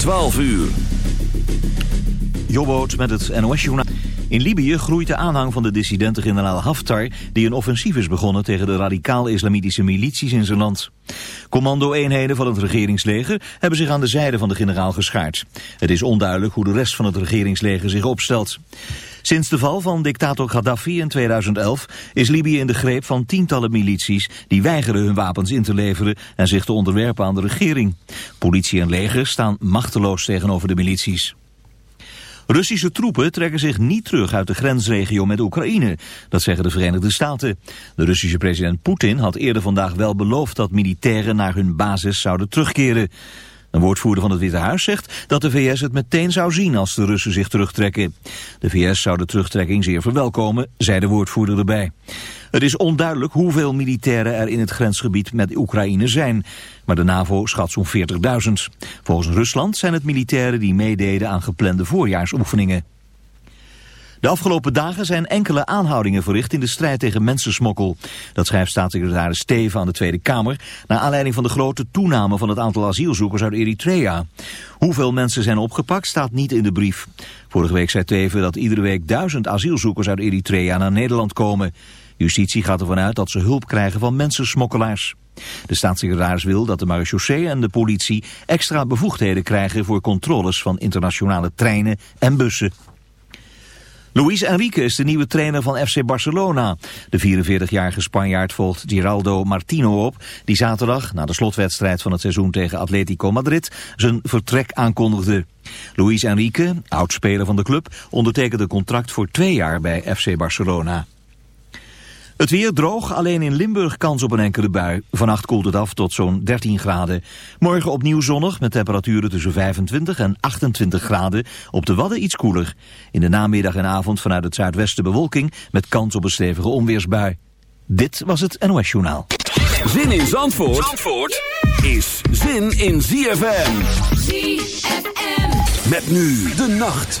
12 uur. Jobboot met het NOS-journaal. In Libië groeit de aanhang van de dissidenten-generaal Haftar... die een offensief is begonnen tegen de radicaal-islamitische milities in zijn land. Commando-eenheden van het regeringsleger hebben zich aan de zijde van de generaal geschaard. Het is onduidelijk hoe de rest van het regeringsleger zich opstelt. Sinds de val van dictator Gaddafi in 2011 is Libië in de greep van tientallen milities die weigeren hun wapens in te leveren en zich te onderwerpen aan de regering. Politie en leger staan machteloos tegenover de milities. Russische troepen trekken zich niet terug uit de grensregio met Oekraïne. Dat zeggen de Verenigde Staten. De Russische president Poetin had eerder vandaag wel beloofd dat militairen naar hun basis zouden terugkeren. Een woordvoerder van het Witte Huis zegt dat de VS het meteen zou zien als de Russen zich terugtrekken. De VS zou de terugtrekking zeer verwelkomen, zei de woordvoerder erbij. Het is onduidelijk hoeveel militairen er in het grensgebied met Oekraïne zijn. Maar de NAVO schat zo'n 40.000. Volgens Rusland zijn het militairen die meededen aan geplande voorjaarsoefeningen. De afgelopen dagen zijn enkele aanhoudingen verricht in de strijd tegen mensensmokkel. Dat schrijft staatssecretaris Steven aan de Tweede Kamer... naar aanleiding van de grote toename van het aantal asielzoekers uit Eritrea. Hoeveel mensen zijn opgepakt staat niet in de brief. Vorige week zei Teven dat iedere week duizend asielzoekers uit Eritrea naar Nederland komen. Justitie gaat ervan uit dat ze hulp krijgen van mensensmokkelaars. De staatssecretaris wil dat de marechaussee en de politie extra bevoegdheden krijgen voor controles van internationale treinen en bussen. Luis Enrique is de nieuwe trainer van FC Barcelona. De 44-jarige Spanjaard volgt Giraldo Martino op... die zaterdag, na de slotwedstrijd van het seizoen tegen Atletico Madrid... zijn vertrek aankondigde. Luis Enrique, oudspeler van de club, ondertekende contract voor twee jaar bij FC Barcelona. Het weer droog, alleen in Limburg kans op een enkele bui. Vannacht koelt het af tot zo'n 13 graden. Morgen opnieuw zonnig met temperaturen tussen 25 en 28 graden. Op de Wadden iets koeler. In de namiddag en avond vanuit het zuidwesten bewolking met kans op een stevige onweersbui. Dit was het NOS Journaal. Zin in Zandvoort, Zandvoort is zin in ZFM. ZFM. Met nu de nacht.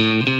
Mm-hmm.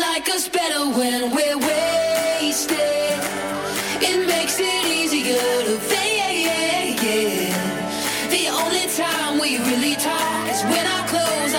like us better when we're wasted. It makes it easier to fake. The only time we really talk is when I close.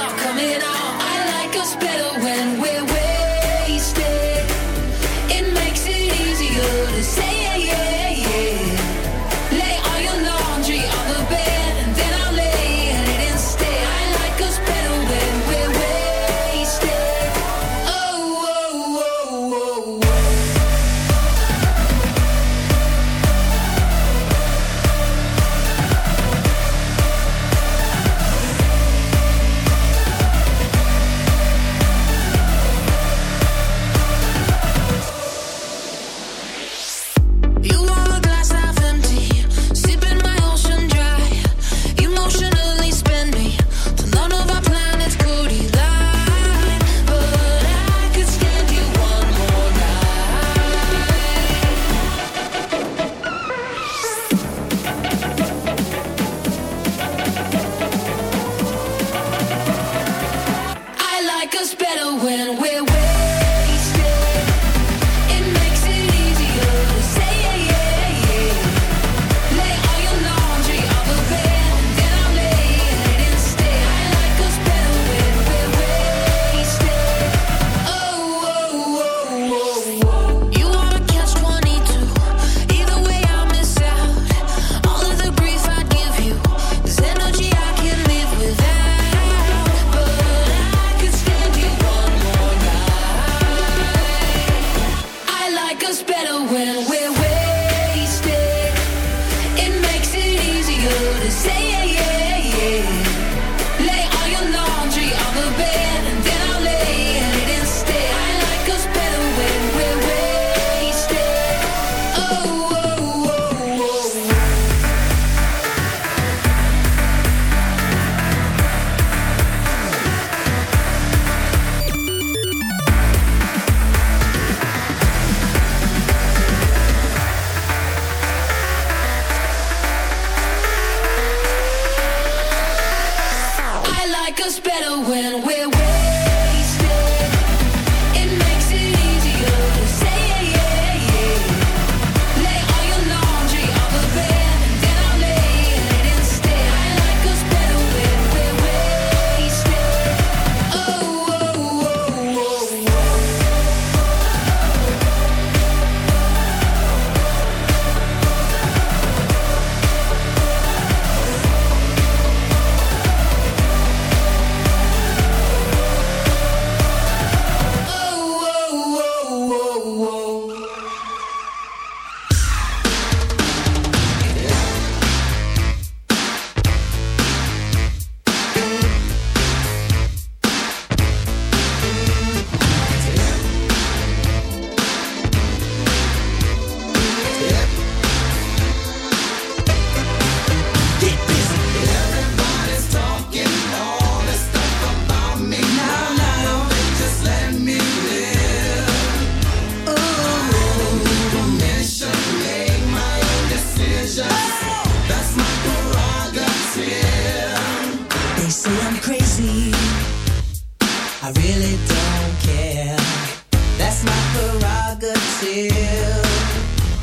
still.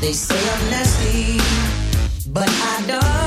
They say I'm nasty, but I don't.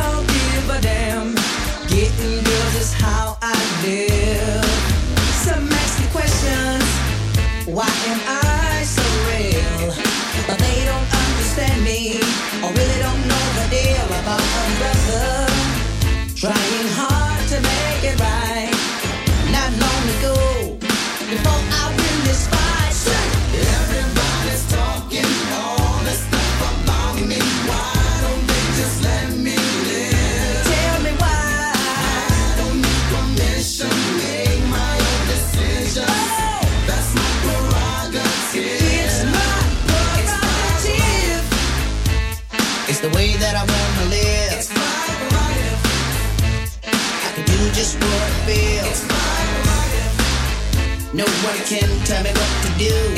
working, tell me what to do.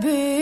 Be.